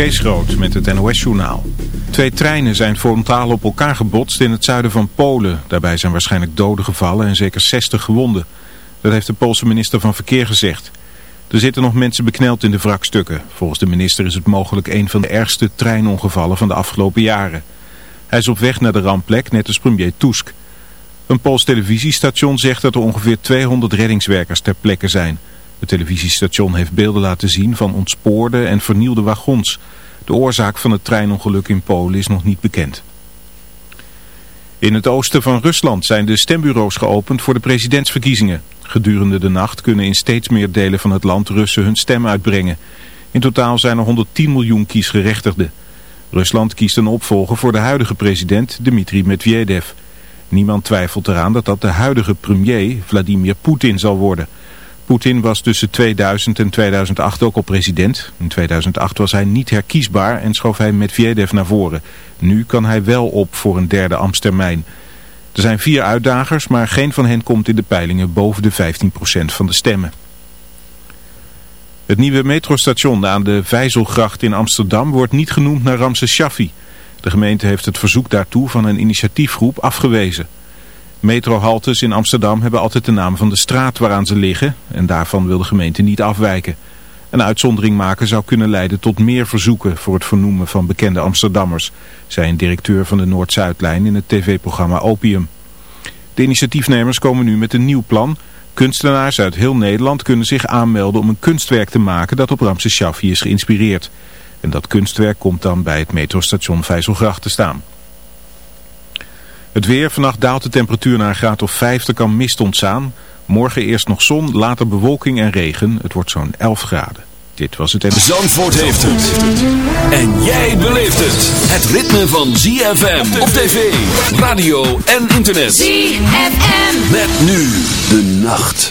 Kees met het NOS-journaal. Twee treinen zijn frontaal op elkaar gebotst in het zuiden van Polen. Daarbij zijn waarschijnlijk doden gevallen en zeker 60 gewonden. Dat heeft de Poolse minister van Verkeer gezegd. Er zitten nog mensen bekneld in de wrakstukken. Volgens de minister is het mogelijk een van de ergste treinongevallen van de afgelopen jaren. Hij is op weg naar de rampplek, net als premier Tusk. Een Pools televisiestation zegt dat er ongeveer 200 reddingswerkers ter plekke zijn... Het televisiestation heeft beelden laten zien van ontspoorde en vernielde wagons. De oorzaak van het treinongeluk in Polen is nog niet bekend. In het oosten van Rusland zijn de stembureaus geopend voor de presidentsverkiezingen. Gedurende de nacht kunnen in steeds meer delen van het land Russen hun stem uitbrengen. In totaal zijn er 110 miljoen kiesgerechtigden. Rusland kiest een opvolger voor de huidige president Dmitri Medvedev. Niemand twijfelt eraan dat dat de huidige premier Vladimir Poetin zal worden... Poetin was tussen 2000 en 2008 ook al president. In 2008 was hij niet herkiesbaar en schoof hij Medvedev naar voren. Nu kan hij wel op voor een derde ambtstermijn. Er zijn vier uitdagers, maar geen van hen komt in de peilingen boven de 15% van de stemmen. Het nieuwe metrostation aan de Vijzelgracht in Amsterdam wordt niet genoemd naar Ramses Shaffi. De gemeente heeft het verzoek daartoe van een initiatiefgroep afgewezen. Metrohaltes in Amsterdam hebben altijd de naam van de straat waaraan ze liggen en daarvan wil de gemeente niet afwijken. Een uitzondering maken zou kunnen leiden tot meer verzoeken voor het vernoemen van bekende Amsterdammers, zei een directeur van de Noord-Zuidlijn in het tv-programma Opium. De initiatiefnemers komen nu met een nieuw plan. Kunstenaars uit heel Nederland kunnen zich aanmelden om een kunstwerk te maken dat op Ramses Shaffi is geïnspireerd. En dat kunstwerk komt dan bij het metrostation Vijzelgracht te staan. Het weer, vannacht daalt de temperatuur naar een graad of 5, er kan mist ontstaan. Morgen eerst nog zon, later bewolking en regen. Het wordt zo'n 11 graden. Dit was het... Zandvoort heeft het. En jij beleeft het. Het ritme van ZFM op tv, radio en internet. ZFM. Met nu de nacht.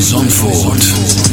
Zandvoort.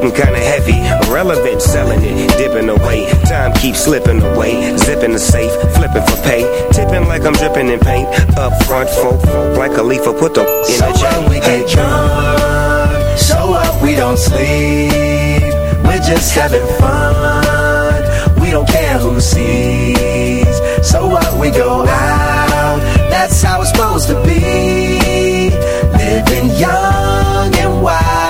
Getting kinda heavy. Irrelevant, selling it, dipping away. Time keeps slipping away. Zipping the safe, flipping for pay. Tipping like I'm dripping in paint. Up front, folk, folk like a leaf, put the in so the chain. we get drunk, so up we don't sleep. We're just having fun. We don't care who sees. So what we go out, that's how it's supposed to be. Living young and wild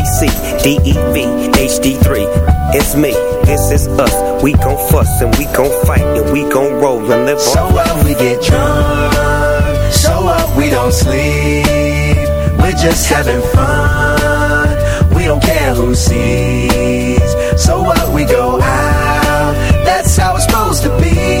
MAC, DEV, HD3. It's me, this is us. We gon' fuss and we gon' fight and we gon' roll and live So on. up, we get drunk. So up, we don't sleep. We're just having fun. We don't care who sees. So what, we go out. That's how it's supposed to be.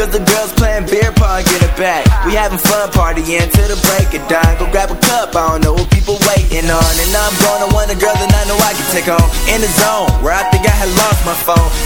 Cause the girls playing beer pong, get it back. We having fun partying till the break of dawn. Go grab a cup, I don't know what people waiting on. And I'm gonna want a girl that I know I can take home. In the zone, where I think I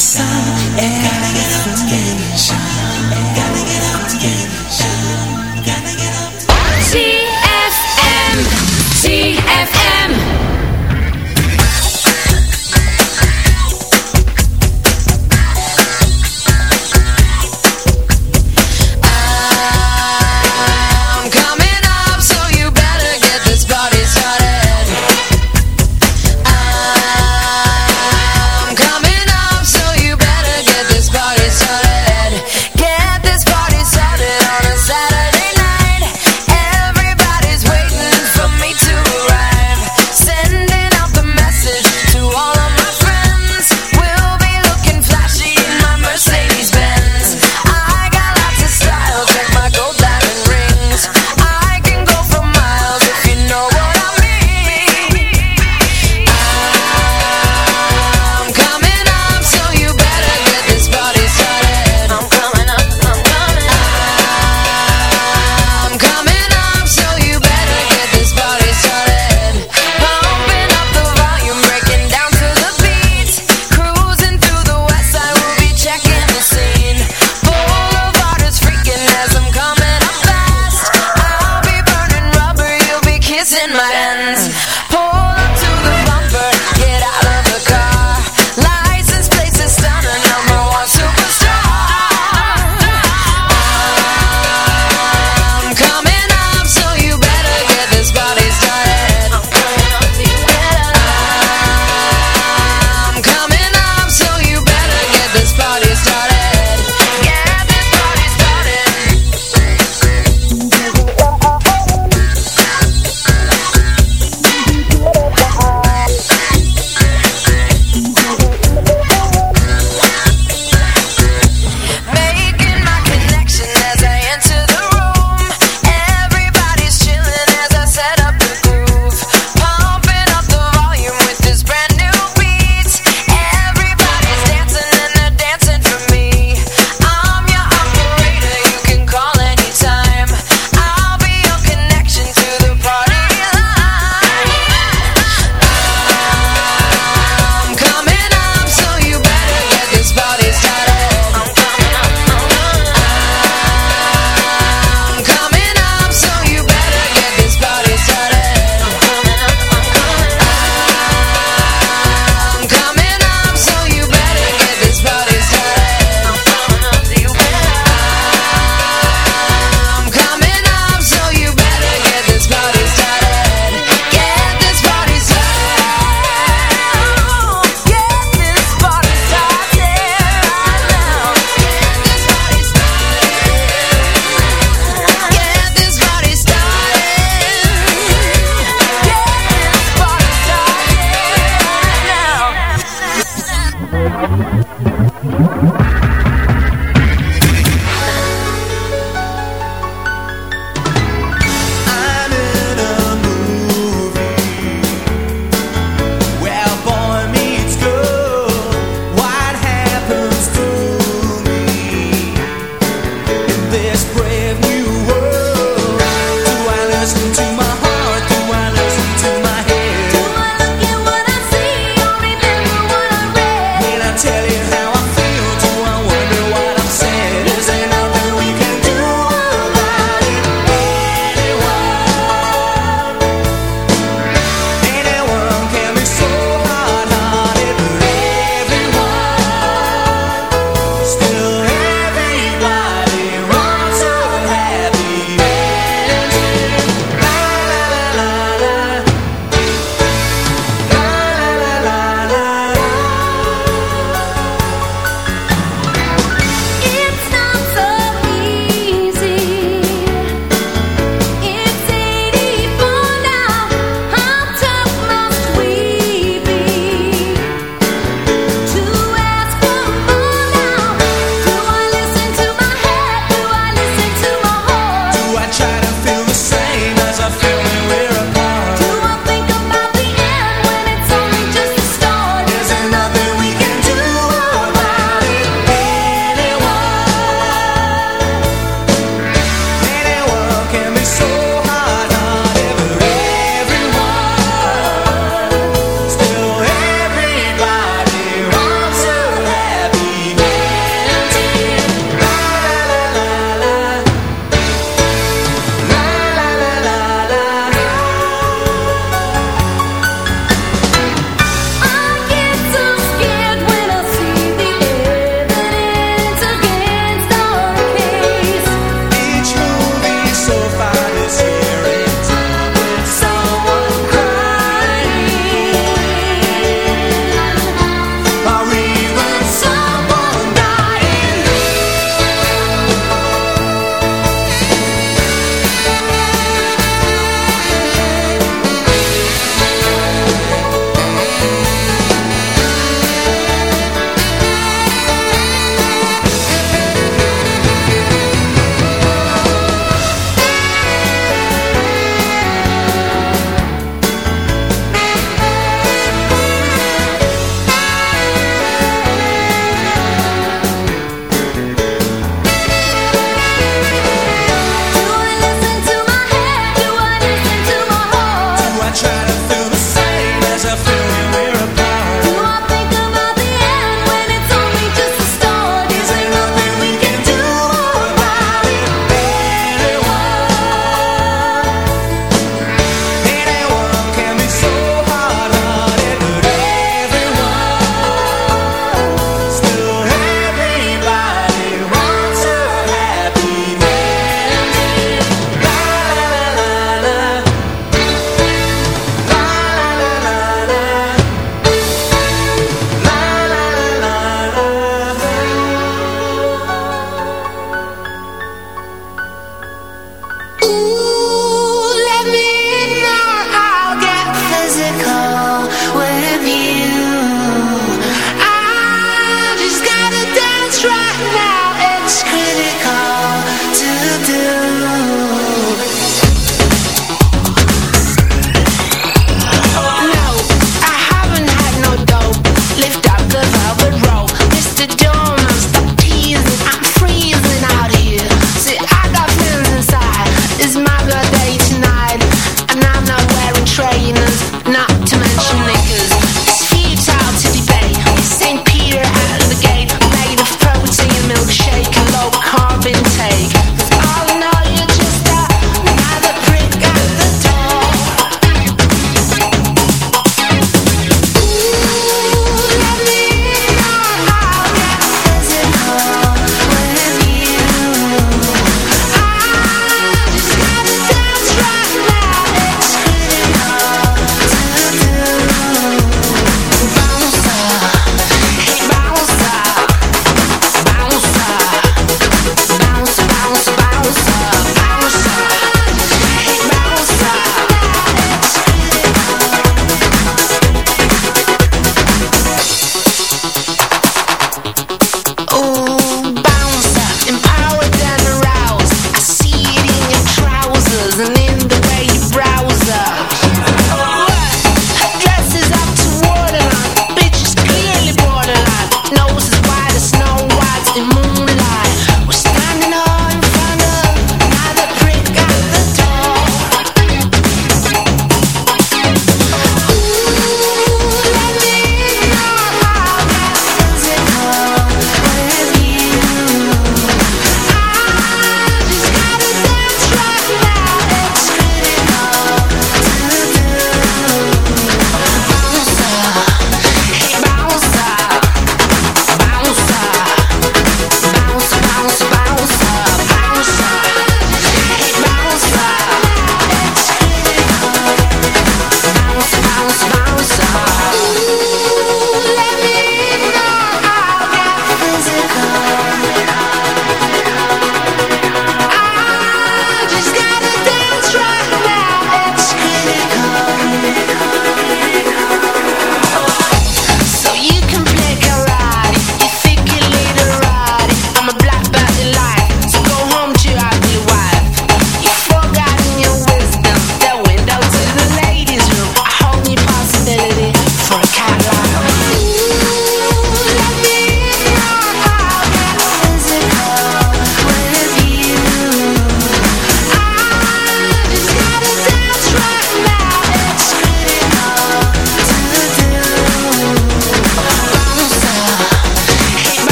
Samen.